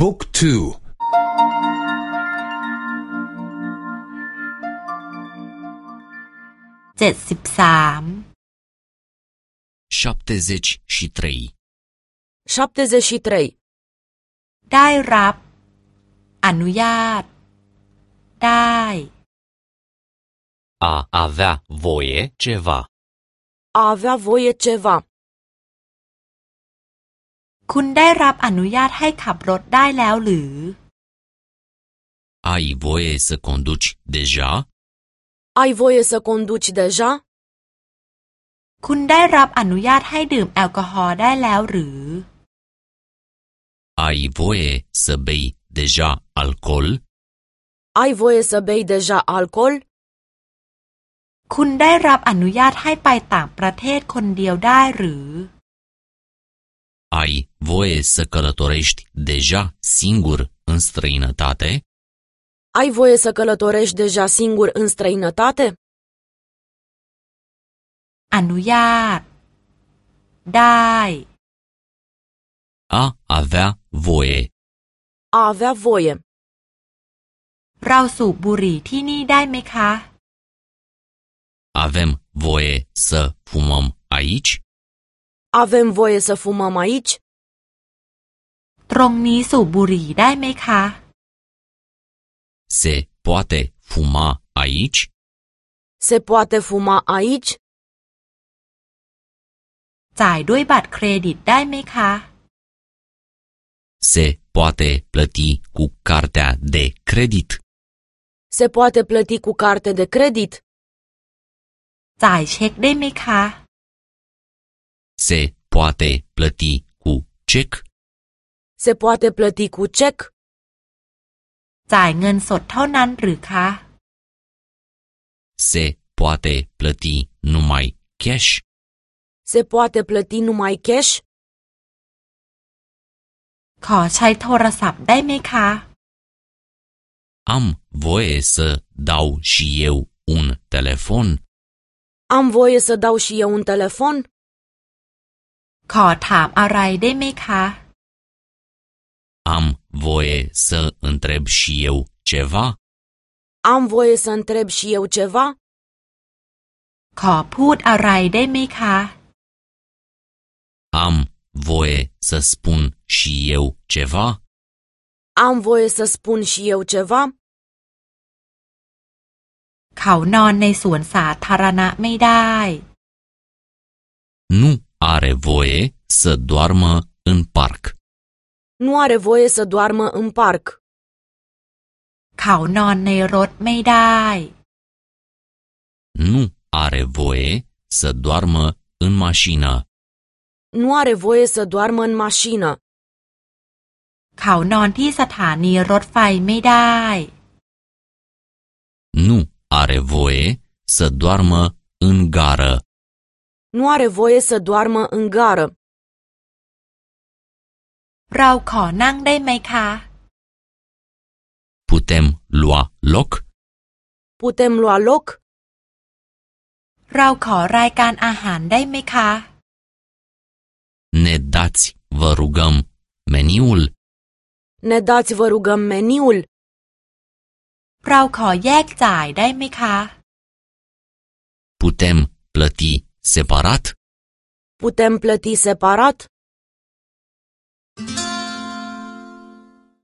บุ๊กทูเจ็ดสิบสาม șaptezeci și trei, 73. ได้รับ อนุญาต ได้ a avea voie ceva, A avea voie ceva. คุณได้รับอนุญาตให้ขับรถได้แล้วหรือ ai voie să conduci deja, Ai voie să conduci deja? คุณได้รับอนุญาตให้ดื่มแอลกอฮอล์ได้แล้วหรือ ai voie să bei deja alcool, Ai voie să bei deja alcool? คุณได้รับอนุญาตให้ไปต่างประเทศคนเดียวได้หรือ ai voie să călătorești deja singur în străinătate, Ai voie să călătorești deja singur în străinătate? อนุญาต ได้ a avea voie, A avea voie. เราสูบบุหรี่ที่นี่ได้ไหมคะ avem voie să fumăm aici, Avem voie să fumăm aici? ตรงนี้สูบบุหรี่ได้ไหมคะ se poate fuma aici, Se poate fuma aici? จ่ายด้วยบัตรเครดิตได้ไหมคะ se poate plăti cu cartea de credit, Se poate plăti cu carte de credit? จ่ายเช็คได้ไหมคะ se poate plăti cu cec, Se poate plăti cu cec? จ่ายเงินสดเท่านั้นหรือคะ se poate plăti numai cash, Se poate plăti numai cash? ขอใช้โทรศัพท์ได้ไหมคะ am voie să dau și eu un telefon, Am voie să dau și eu un telefon? ขอถามอะไรได้ไหมคะ am voie să întreb și eu ceva, Am voie să întreb și eu ceva? ขอพูดอะไรได้ไหมคะ am voie să spun și eu ceva, Am voie să spun și eu ceva? เขานอนในสวนสาธารณะไม่ได้ nu are voie să doarmă în parc. Nu are voie să doarmă în parc. เขานอนในรถไม่ได้ Nu are voie să doarmă în mașină. Nu are voie să doarmă în mașină. เขานอนที่สถานีรถไฟไม่ได้ Nu are voie să doarmă în gară. Nu are voie să doarmă în gară. เราขอนั่งได้ไหมคะ Putem lua loc? Putem lua loc? เราขอรายการอาหารได้ไหมคะ Ne dați, vă rugăm, meniul? Ne dați, vă rugăm, meniul? เราขอแยกจ่ายได้ไหมคะ Putem plăti separat? Putem plăti separat?